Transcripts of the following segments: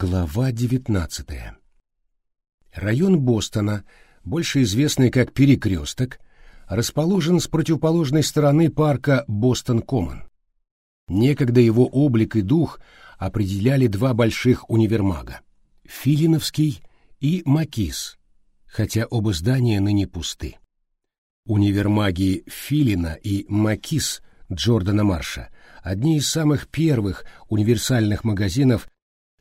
Глава 19. Район Бостона, больше известный как Перекресток, расположен с противоположной стороны парка Бостон-Коммон. Некогда его облик и дух определяли два больших универмага — Филиновский и Макис, хотя оба здания ныне пусты. Универмаги Филина и Макис Джордана Марша — одни из самых первых универсальных магазинов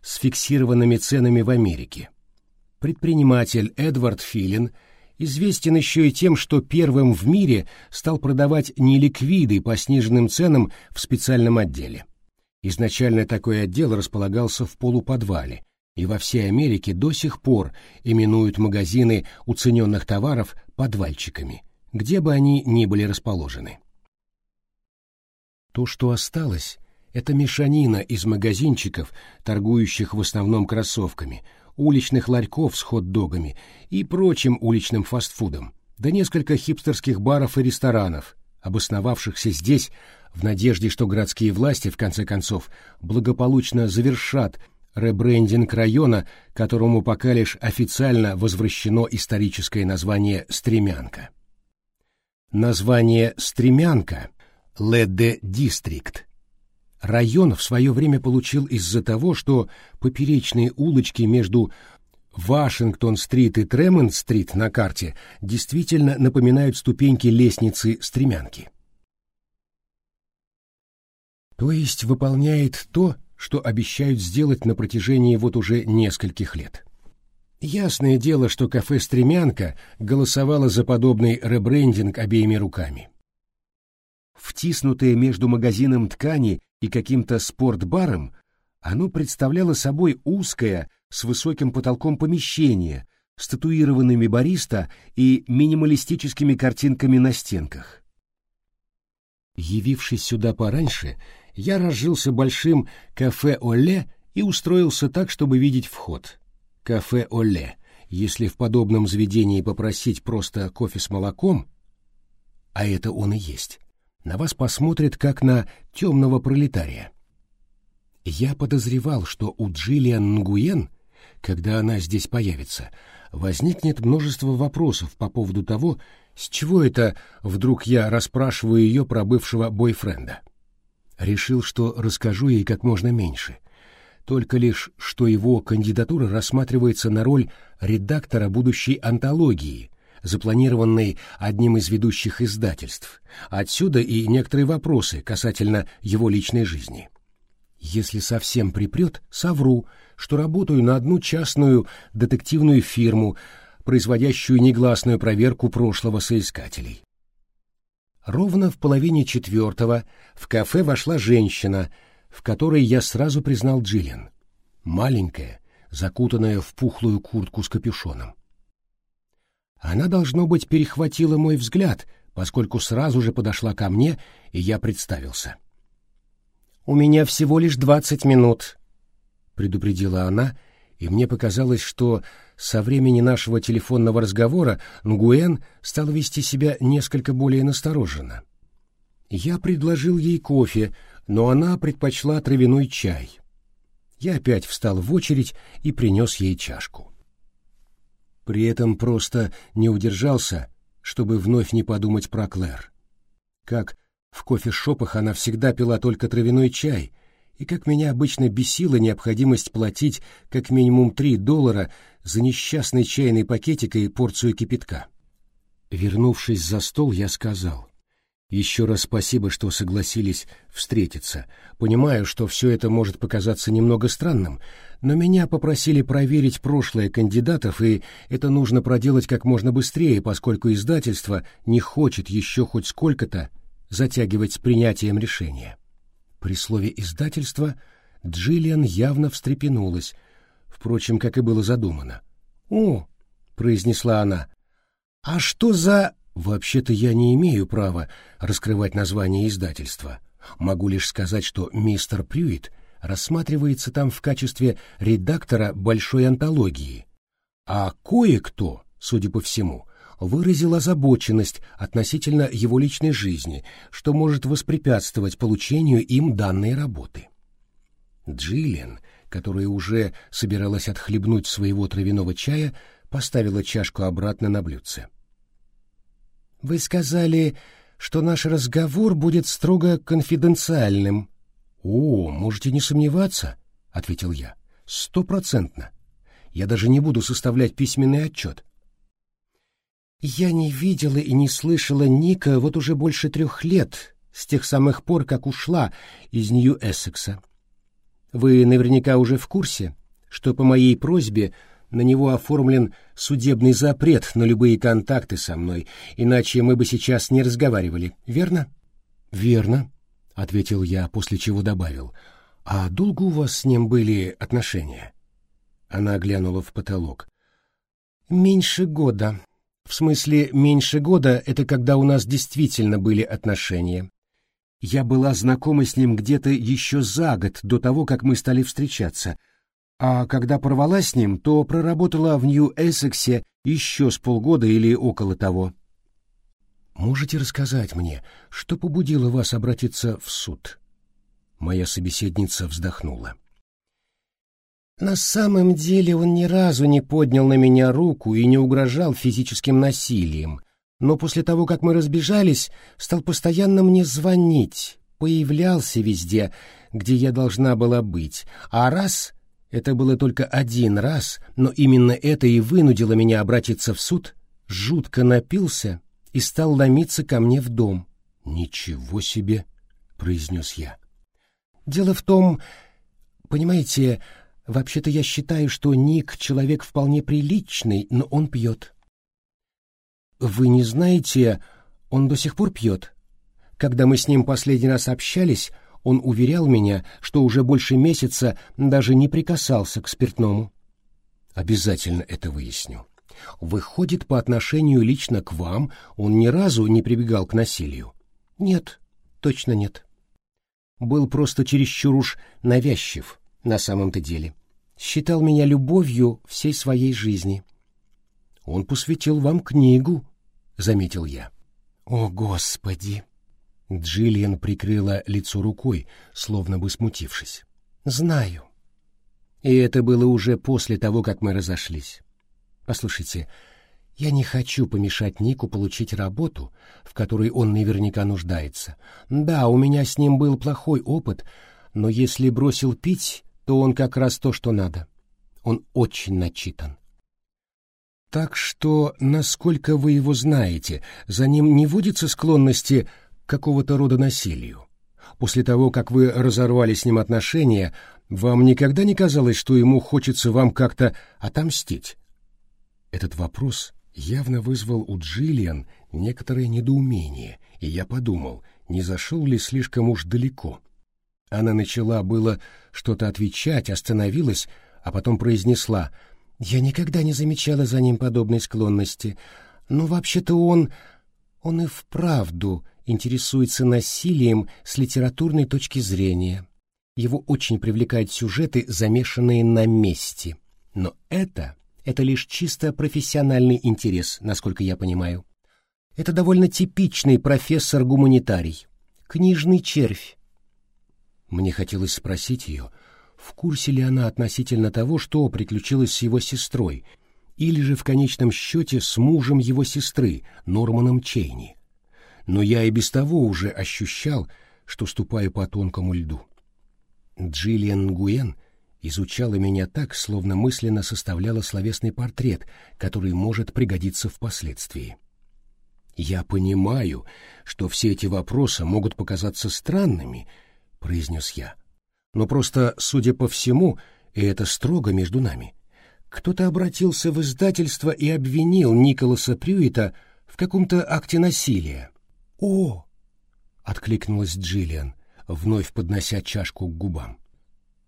с фиксированными ценами в Америке. Предприниматель Эдвард Филин известен еще и тем, что первым в мире стал продавать неликвиды по сниженным ценам в специальном отделе. Изначально такой отдел располагался в полуподвале, и во всей Америке до сих пор именуют магазины уцененных товаров подвальчиками, где бы они ни были расположены. То, что осталось, это мешанина из магазинчиков, торгующих в основном кроссовками, уличных ларьков с хот-догами и прочим уличным фастфудом, да несколько хипстерских баров и ресторанов, обосновавшихся здесь в надежде, что городские власти, в конце концов, благополучно завершат ребрендинг района, которому пока лишь официально возвращено историческое название «Стремянка». Название «Стремянка» — Леде Дистрикт Район в свое время получил из-за того, что поперечные улочки между Вашингтон-стрит и Тремонт-стрит на карте действительно напоминают ступеньки лестницы стремянки. То есть выполняет то, что обещают сделать на протяжении вот уже нескольких лет. Ясное дело, что кафе «Стремянка» голосовало за подобный ребрендинг обеими руками. Втиснутое между магазином ткани и каким-то спортбаром, оно представляло собой узкое, с высоким потолком помещение, с татуированными бариста и минималистическими картинками на стенках. Явившись сюда пораньше, я разжился большим кафе «Оле» и устроился так, чтобы видеть вход. Кафе «Оле», если в подобном заведении попросить просто кофе с молоком, а это он и есть, на вас посмотрят как на темного пролетария. Я подозревал, что у Джиллиан Нгуен, когда она здесь появится, возникнет множество вопросов по поводу того, с чего это вдруг я расспрашиваю ее про бывшего бойфренда. Решил, что расскажу ей как можно меньше. Только лишь, что его кандидатура рассматривается на роль редактора будущей антологии — запланированный одним из ведущих издательств. Отсюда и некоторые вопросы касательно его личной жизни. Если совсем припрет, совру, что работаю на одну частную детективную фирму, производящую негласную проверку прошлого соискателей. Ровно в половине четвертого в кафе вошла женщина, в которой я сразу признал Джиллиан. Маленькая, закутанная в пухлую куртку с капюшоном. Она, должно быть, перехватила мой взгляд, поскольку сразу же подошла ко мне, и я представился. «У меня всего лишь двадцать минут», — предупредила она, и мне показалось, что со времени нашего телефонного разговора Нгуэн стал вести себя несколько более настороженно. Я предложил ей кофе, но она предпочла травяной чай. Я опять встал в очередь и принес ей чашку. При этом просто не удержался, чтобы вновь не подумать про Клэр. Как в кофешопах она всегда пила только травяной чай, и как меня обычно бесила необходимость платить как минимум три доллара за несчастный чайный пакетик и порцию кипятка. Вернувшись за стол, я сказал, еще раз спасибо, что согласились встретиться. Понимаю, что все это может показаться немного странным, но меня попросили проверить прошлое кандидатов, и это нужно проделать как можно быстрее, поскольку издательство не хочет еще хоть сколько-то затягивать с принятием решения. При слове «издательство» Джиллиан явно встрепенулась, впрочем, как и было задумано. «О!» — произнесла она. «А что за...» Вообще-то я не имею права раскрывать название издательства. Могу лишь сказать, что мистер Прюит рассматривается там в качестве редактора большой антологии, а кое-кто, судя по всему, выразил озабоченность относительно его личной жизни, что может воспрепятствовать получению им данной работы. Джиллиан которая уже собиралась отхлебнуть своего травяного чая, поставила чашку обратно на блюдце. «Вы сказали, что наш разговор будет строго конфиденциальным». «О, можете не сомневаться», — ответил я. «Стопроцентно. Я даже не буду составлять письменный отчет». «Я не видела и не слышала Ника вот уже больше трех лет, с тех самых пор, как ушла из Нью-Эссекса. Вы наверняка уже в курсе, что по моей просьбе на него оформлен судебный запрет на любые контакты со мной, иначе мы бы сейчас не разговаривали, верно? Верно, ответил я, после чего добавил. А долго у вас с ним были отношения? Она глянула в потолок. Меньше года. В смысле, меньше года — это когда у нас действительно были отношения. Я была знакома с ним где-то еще за год до того, как мы стали встречаться, а когда порвала с ним, то проработала в Нью-Эссексе еще с полгода или около того. Можете рассказать мне, что побудило вас обратиться в суд? Моя собеседница вздохнула. На самом деле он ни разу не поднял на меня руку и не угрожал физическим насилием, но после того, как мы разбежались, стал постоянно мне звонить, появлялся везде, где я должна была быть, а раз это было только один раз, но именно это и вынудило меня обратиться в суд, жутко напился и стал ломиться ко мне в дом. «Ничего себе!» — произнес я. «Дело в том, понимаете, вообще-то я считаю, что Ник — человек вполне приличный, но он пьет». «Вы не знаете, он до сих пор пьет. Когда мы с ним последний раз общались, он уверял меня, что уже больше месяца даже не прикасался к спиртному. Обязательно это выясню. Выходит, по отношению лично к вам он ни разу не прибегал к насилию? Нет, точно нет. Был просто чересчур уж навязчив на самом-то деле. Считал меня любовью всей своей жизни. Он посвятил вам книгу, — заметил я. О, Господи! Джиллиан прикрыла лицо рукой, словно бы смутившись. «Знаю. И это было уже после того, как мы разошлись. Послушайте, я не хочу помешать Нику получить работу, в которой он наверняка нуждается. Да, у меня с ним был плохой опыт, но если бросил пить, то он как раз то, что надо. Он очень начитан. Так что, насколько вы его знаете, за ним не водится склонности какого-то рода насилию. После того, как вы разорвали с ним отношения, вам никогда не казалось, что ему хочется вам как-то отомстить? Этот вопрос явно вызвал у Джиллиан некоторое недоумение, и я подумал, не зашел ли слишком уж далеко. Она начала было что-то отвечать, остановилась, а потом произнесла «Я никогда не замечала за ним подобной склонности. Но вообще-то он... он и вправду интересуется насилием с литературной точки зрения. Его очень привлекают сюжеты, замешанные на месте. Но это, это лишь чисто профессиональный интерес, насколько я понимаю. Это довольно типичный профессор-гуманитарий. Книжный червь. Мне хотелось спросить ее, в курсе ли она относительно того, что приключилось с его сестрой, или же в конечном счете с мужем его сестры, Норманом Чейни но я и без того уже ощущал, что ступаю по тонкому льду. Джиллиан Гуен изучала меня так, словно мысленно составляла словесный портрет, который может пригодиться впоследствии. «Я понимаю, что все эти вопросы могут показаться странными», — произнес я. «Но просто, судя по всему, и это строго между нами, кто-то обратился в издательство и обвинил Николаса Прюита в каком-то акте насилия. «О!» — откликнулась Джиллиан, вновь поднося чашку к губам.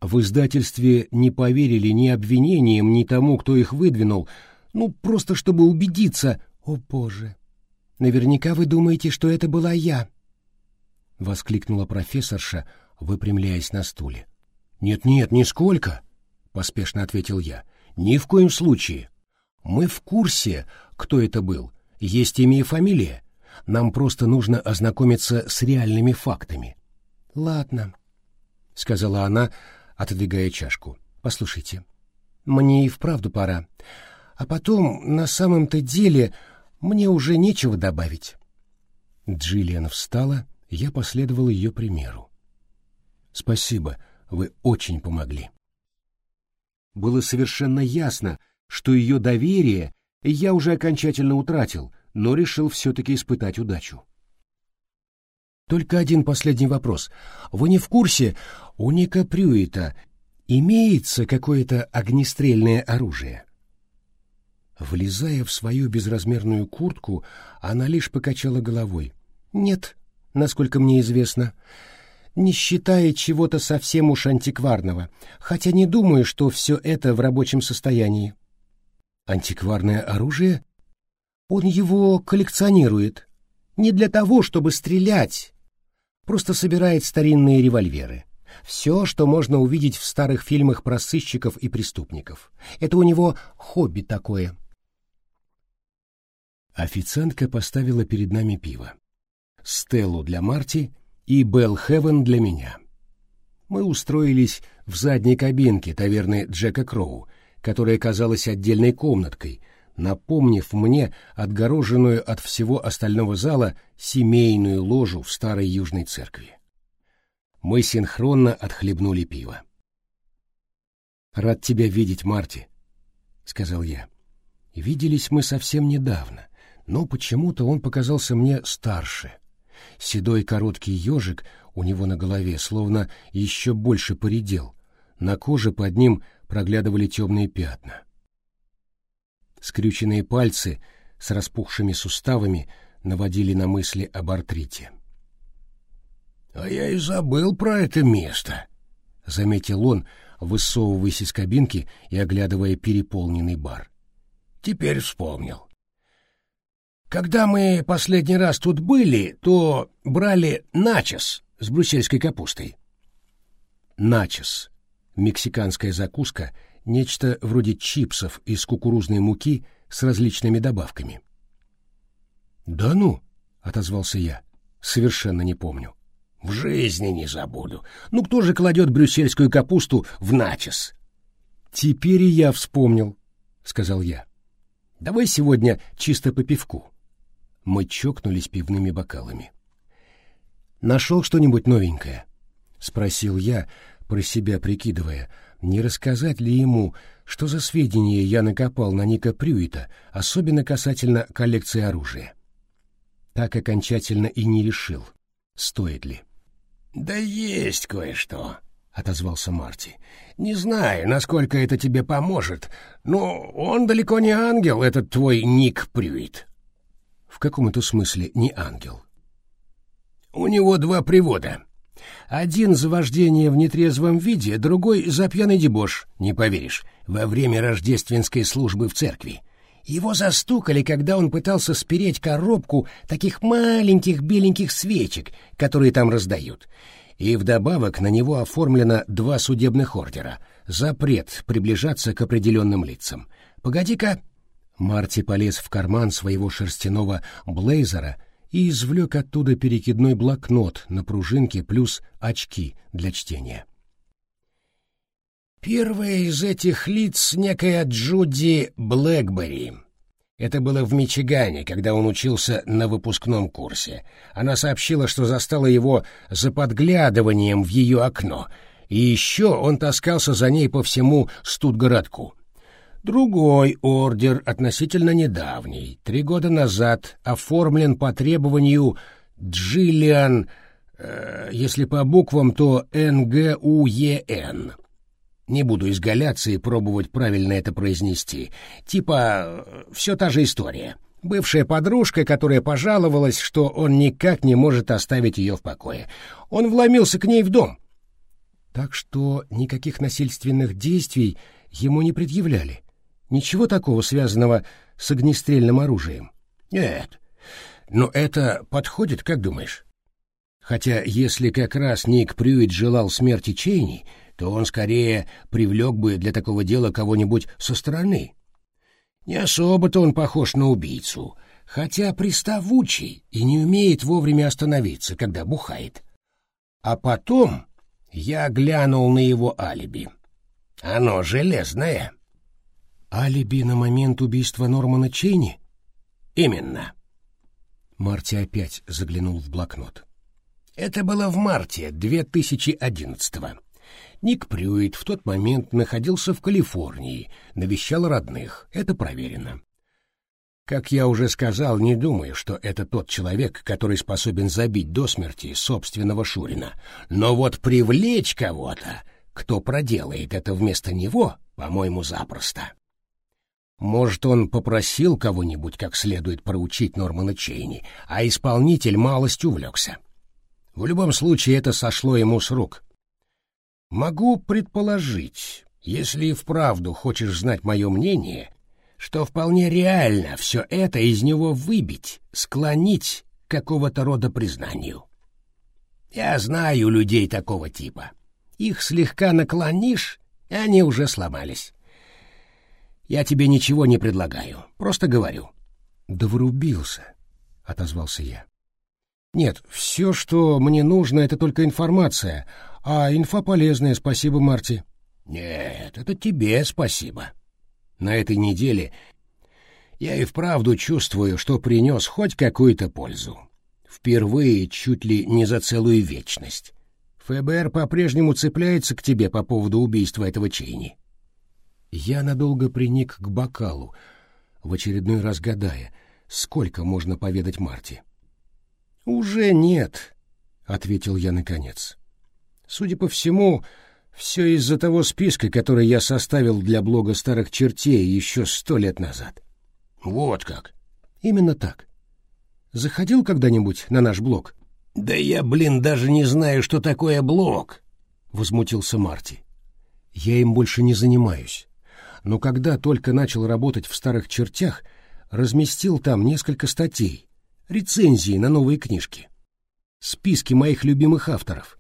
В издательстве не поверили ни обвинениям, ни тому, кто их выдвинул, ну, просто чтобы убедиться. «О, Боже! Наверняка вы думаете, что это была я!» — воскликнула профессорша, выпрямляясь на стуле. «Нет-нет, нисколько!» — поспешно ответил я. «Ни в коем случае. Мы в курсе, кто это был. Есть имя и фамилия. Нам просто нужно ознакомиться с реальными фактами. Ладно, сказала она, отодвигая чашку. Послушайте, мне и вправду пора. А потом, на самом-то деле, мне уже нечего добавить. Джиллиан встала, я последовал ее примеру. Спасибо, вы очень помогли. Было совершенно ясно, что ее доверие я уже окончательно утратил, но решил все-таки испытать удачу. Только один последний вопрос. Вы не в курсе, у Ника Прюита имеется какое-то огнестрельное оружие? Влезая в свою безразмерную куртку, она лишь покачала головой. Нет, насколько мне известно. Не считая чего-то совсем уж антикварного, хотя не думаю, что все это в рабочем состоянии. Антикварное оружие? Он его коллекционирует. Не для того, чтобы стрелять, просто собирает старинные револьверы. Все, что можно увидеть в старых фильмах про сыщиков и преступников. Это у него хобби такое. Официантка поставила перед нами пиво. Стеллу для Марти и Белл Хевен для меня. Мы устроились в задней кабинке таверны Джека Кроу, которая казалась отдельной комнаткой, напомнив мне отгороженную от всего остального зала семейную ложу в старой южной церкви. Мы синхронно отхлебнули пиво. «Рад тебя видеть, Марти», — сказал я. Виделись мы совсем недавно, но почему-то он показался мне старше. Седой короткий ежик у него на голове словно еще больше поредел, на коже под ним проглядывали темные пятна. Скрюченные пальцы с распухшими суставами наводили на мысли об артрите. «А я и забыл про это место», — заметил он, высовываясь из кабинки и оглядывая переполненный бар. «Теперь вспомнил. Когда мы последний раз тут были, то брали начос с брюссельской капустой». Начос — мексиканская закуска — нечто вроде чипсов из кукурузной муки с различными добавками. «Да ну!» — отозвался я. «Совершенно не помню». «В жизни не забуду. Ну кто же кладет брюссельскую капусту в начес?» «Теперь и я вспомнил», — сказал я. «Давай сегодня чисто по пивку». Мы чокнулись пивными бокалами. «Нашел что-нибудь новенькое?» — спросил я, про себя прикидывая — не рассказать ли ему, что за сведения я накопал на Ника Прюита, особенно касательно коллекции оружия. Так окончательно и не решил, стоит ли. «Да есть кое-что», — отозвался Марти. «Не знаю, насколько это тебе поможет, но он далеко не ангел, этот твой Ник Прюит». «В каком это смысле не ангел?» «У него два привода. Один за вождение в нетрезвом виде, другой за пьяный дебош, не поверишь, во время рождественской службы в церкви. Его застукали, когда он пытался спереть коробку таких маленьких беленьких свечек, которые там раздают. И вдобавок на него оформлено два судебных ордера. Запрет приближаться к определенным лицам. Погоди-ка. Марти полез в карман своего шерстяного блейзера — и извлек оттуда перекидной блокнот на пружинке плюс очки для чтения. Первая из этих лиц — некая Джуди Блэкбери. Это было в Мичигане, когда он учился на выпускном курсе. Она сообщила, что застала его за подглядыванием в ее окно, и еще он таскался за ней по всему студгородку. Другой ордер, относительно недавний, три года назад, оформлен по требованию Джиллиан, э, если по буквам, то НГУЕН. Не буду изгаляться и пробовать правильно это произнести. Типа, все та же история. Бывшая подружка, которая пожаловалась, что он никак не может оставить ее в покое. Он вломился к ней в дом. Так что никаких насильственных действий ему не предъявляли. Ничего такого, связанного с огнестрельным оружием? Нет. Но это подходит, как думаешь? Хотя если как раз Ник Прюит желал смерти Чейни, то он скорее привлек бы для такого дела кого-нибудь со стороны. Не особо-то он похож на убийцу, хотя приставучий и не умеет вовремя остановиться, когда бухает. А потом я глянул на его алиби. Оно железное. Алиби на момент убийства Нормана Чейни? Именно. Марти опять заглянул в блокнот. Это было в марте 2011-го. Ник Прюит в тот момент находился в Калифорнии, навещал родных, это проверено. Как я уже сказал, не думаю, что это тот человек, который способен забить до смерти собственного Шурина. Но вот привлечь кого-то, кто проделает это вместо него, по-моему, запросто. Может, он попросил кого-нибудь как следует проучить Нормана Чейни, а исполнитель малость увлекся. В любом случае, это сошло ему с рук. Могу предположить, если и вправду хочешь знать мое мнение, что вполне реально все это из него выбить, склонить к какого-то рода признанию. Я знаю людей такого типа. Их слегка наклонишь, и они уже сломались. Я тебе ничего не предлагаю, просто говорю. — Да врубился, — отозвался я. — Нет, все, что мне нужно, это только информация, а инфа полезная, спасибо, Марти. Нет, это тебе спасибо. На этой неделе я и вправду чувствую, что принес хоть какую-то пользу. Впервые чуть ли не за целую вечность. ФБР по-прежнему цепляется к тебе по поводу убийства этого Чейни. Я надолго приник к бокалу, в очередной раз гадая, сколько можно поведать Марти. «Уже нет», — ответил я наконец. Судя по всему, все из-за того списка, который я составил для блога старых чертей еще сто лет назад. Вот как. Именно так. Заходил когда-нибудь на наш блог? Да я, блин, даже не знаю, что такое блог, возмутился Марти. Я им больше не занимаюсь. Но когда только начал работать в старых чертях, разместил там несколько статей, рецензии на новые книжки. Списки моих любимых авторов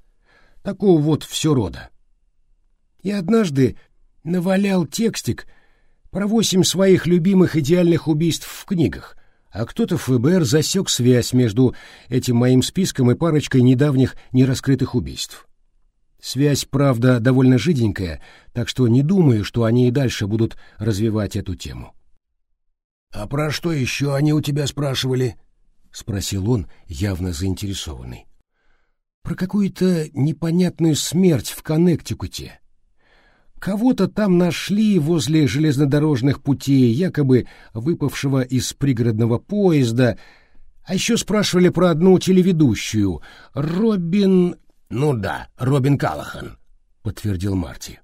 такого вот все рода. И однажды навалял текстик про восемь своих любимых идеальных убийств в книгах, а кто-то в ФБР засек связь между этим моим списком и парочкой недавних нераскрытых убийств. Связь, правда, довольно жиденькая, так что не думаю, что они и дальше будут развивать эту тему. — А про что еще они у тебя спрашивали? — спросил он, явно заинтересованный про какую-то непонятную смерть в Коннектикуте. Кого-то там нашли возле железнодорожных путей, якобы выпавшего из пригородного поезда, а еще спрашивали про одну телеведущую, Робин... Ну да, Робин Калахан, подтвердил Марти.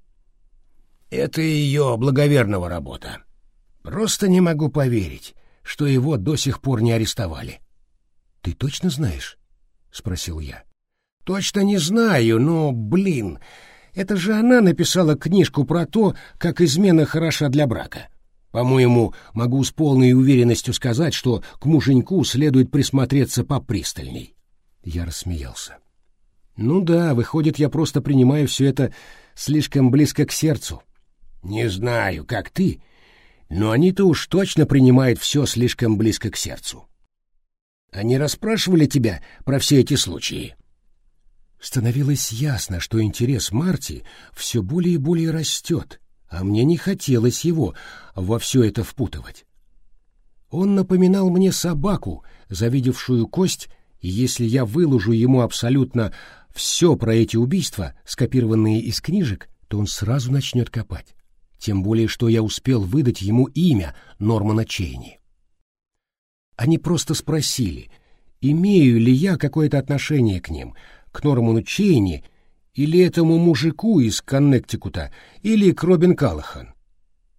Это ее благоверного работа. Просто не могу поверить, что его до сих пор не арестовали. Ты точно знаешь? спросил я. Точно не знаю, но, блин, это же она написала книжку про то, как измена хороша для брака. По-моему, могу с полной уверенностью сказать, что к муженьку следует присмотреться попристальней. Я рассмеялся. Ну да, выходит, я просто принимаю все это слишком близко к сердцу. Не знаю, как ты, но они-то уж точно принимают все слишком близко к сердцу. Они расспрашивали тебя про все эти случаи? Становилось ясно, что интерес Марти все более и более растет, а мне не хотелось его во все это впутывать. Он напоминал мне собаку, завидевшую кость, и если я выложу ему абсолютно все про эти убийства, скопированные из книжек, то он сразу начнет копать. Тем более, что я успел выдать ему имя Нормана Чейни. Они просто спросили, имею ли я какое-то отношение к ним, к Норману Чейни или этому мужику из Коннектикута, или к Робин Каллахан.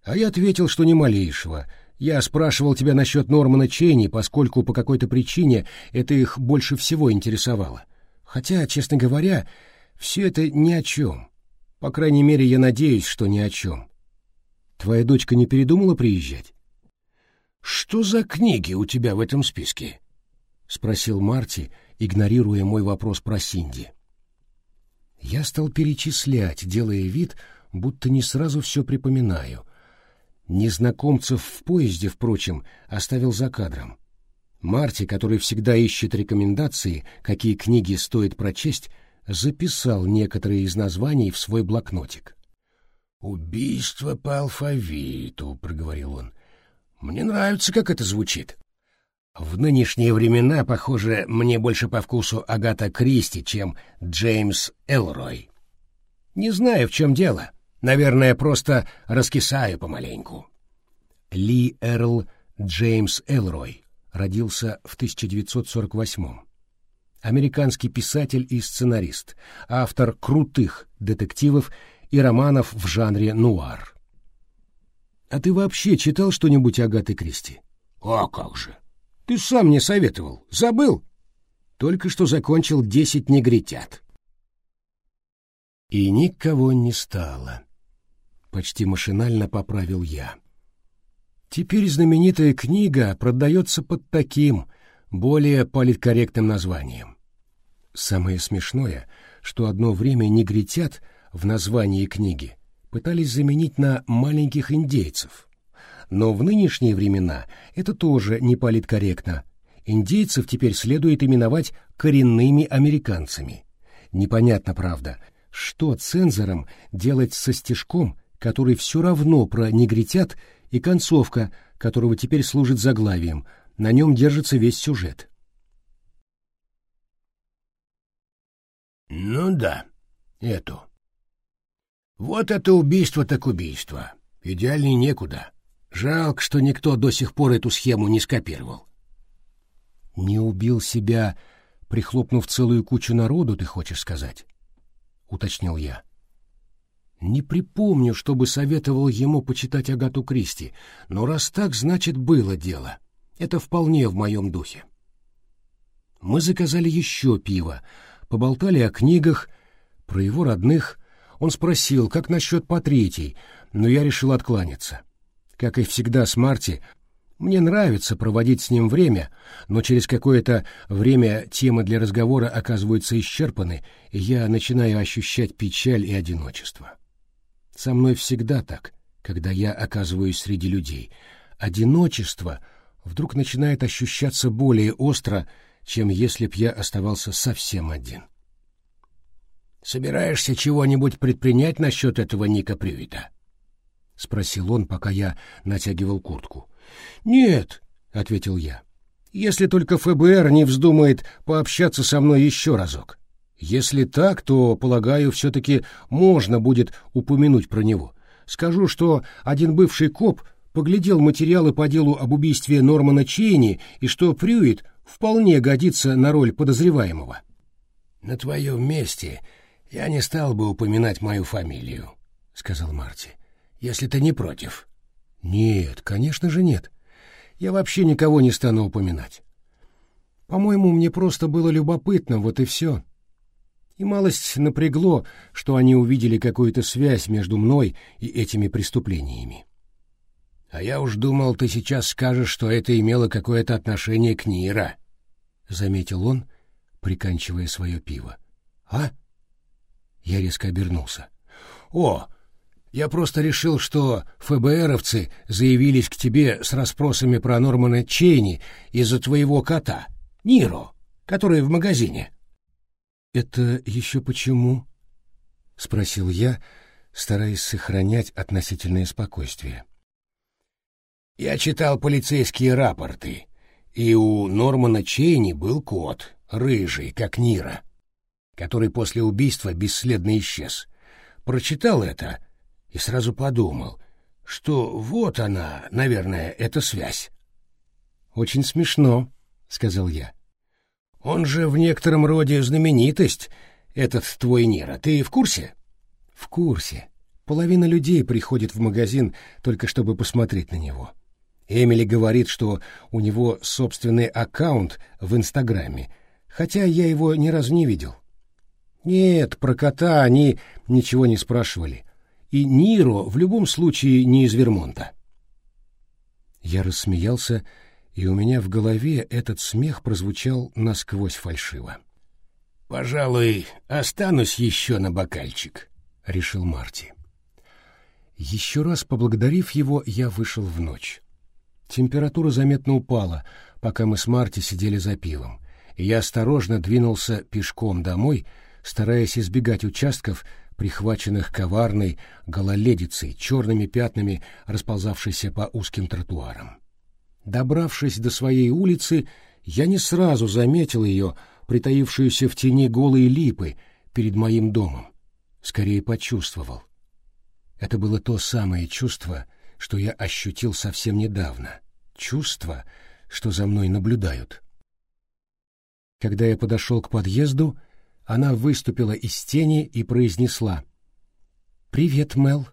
А я ответил, что ни малейшего. Я спрашивал тебя насчет Нормана Чейни, поскольку по какой-то причине это их больше всего интересовало. Хотя, честно говоря, все это ни о чем. По крайней мере, я надеюсь, что ни о чем. Твоя дочка не передумала приезжать? — Что за книги у тебя в этом списке? — спросил Марти, — игнорируя мой вопрос про Синди. Я стал перечислять, делая вид, будто не сразу все припоминаю. Незнакомцев в поезде, впрочем, оставил за кадром. Марти, который всегда ищет рекомендации, какие книги стоит прочесть, записал некоторые из названий в свой блокнотик. «Убийство по алфавиту», — проговорил он. «Мне нравится, как это звучит». В нынешние времена, похоже, мне больше по вкусу Агата Кристи, чем Джеймс Элрой. Не знаю, в чем дело. Наверное, просто раскисаю помаленьку. Ли Эрл Джеймс Элрой родился в 1948 Американский писатель и сценарист, автор крутых детективов и романов в жанре нуар. А ты вообще читал что-нибудь Агаты Кристи? А как же? Ты сам мне советовал. Забыл? Только что закончил «Десять негритят». И никого не стало. Почти машинально поправил я. Теперь знаменитая книга продается под таким, более политкорректным названием. Самое смешное, что одно время негритят в названии книги пытались заменить на маленьких индейцев. Но в нынешние времена это тоже не политкорректно. Индейцев теперь следует именовать коренными американцами. Непонятно, правда, что цензорам делать со стежком, который все равно про негритят, и концовка, которого теперь служит заглавием, на нем держится весь сюжет. Ну да, эту. Вот это убийство так убийство. Идеальней некуда. Жалко, что никто до сих пор эту схему не скопировал. Не убил себя, прихлопнув целую кучу народу, ты хочешь сказать? Уточнил я. Не припомню, чтобы советовал ему почитать Агату Кристи, но раз так, значит, было дело. Это вполне в моем духе. Мы заказали еще пиво, поболтали о книгах, про его родных. Он спросил, как насчет по третьей, но я решил откланяться. Как и всегда с Марти, мне нравится проводить с ним время, но через какое-то время темы для разговора оказываются исчерпаны, и я начинаю ощущать печаль и одиночество. Со мной всегда так, когда я оказываюсь среди людей. Одиночество вдруг начинает ощущаться более остро, чем если б я оставался совсем один. «Собираешься чего-нибудь предпринять насчет этого Ника Прюита?» — спросил он, пока я натягивал куртку. «Нет», — ответил я, — «если только ФБР не вздумает пообщаться со мной еще разок». Если так, то, полагаю, все-таки можно будет упомянуть про него. Скажу, что один бывший коп поглядел материалы по делу об убийстве Нормана Чейни и что Прюит вполне годится на роль подозреваемого. — На твоем месте я не стал бы упоминать мою фамилию, — сказал Марти, — если ты не против. — Нет, конечно же нет. Я вообще никого не стану упоминать. По-моему, мне просто было любопытно, вот и все. — и малость напрягло, что они увидели какую-то связь между мной и этими преступлениями. — А я уж думал, ты сейчас скажешь, что это имело какое-то отношение к Нира, — заметил он, приканчивая свое пиво. — А? Я резко обернулся. — О, я просто решил, что ФБРовцы заявились к тебе с расспросами про Нормана Чейни из-за твоего кота, Ниро, который в магазине. — «Это еще почему?» — спросил я, стараясь сохранять относительное спокойствие. «Я читал полицейские рапорты, и у Нормана Чейни был кот, рыжий, как Нира, который после убийства бесследно исчез. Прочитал это и сразу подумал, что вот она, наверное, эта связь». «Очень смешно», — сказал я. Он же в некотором роде знаменитость, этот твой Нера. Ты в курсе? В курсе. Половина людей приходит в магазин только чтобы посмотреть на него. Эмили говорит, что у него собственный аккаунт в Инстаграме, хотя я его ни разу не видел. Нет, про кота они ничего не спрашивали. И Ниро в любом случае не из Вермонта. Я рассмеялся и у меня в голове этот смех прозвучал насквозь фальшиво. «Пожалуй, останусь еще на бокальчик», — решил Марти. Еще раз поблагодарив его, я вышел в ночь. Температура заметно упала, пока мы с Марти сидели за пивом, и я осторожно двинулся пешком домой, стараясь избегать участков, прихваченных коварной гололедицей, черными пятнами, расползавшейся по узким тротуарам. Добравшись до своей улицы, я не сразу заметил ее, притаившуюся в тени голой липы перед моим домом. Скорее почувствовал. Это было то самое чувство, что я ощутил совсем недавно. Чувство, что за мной наблюдают. Когда я подошел к подъезду, она выступила из тени и произнесла. «Привет, Мел».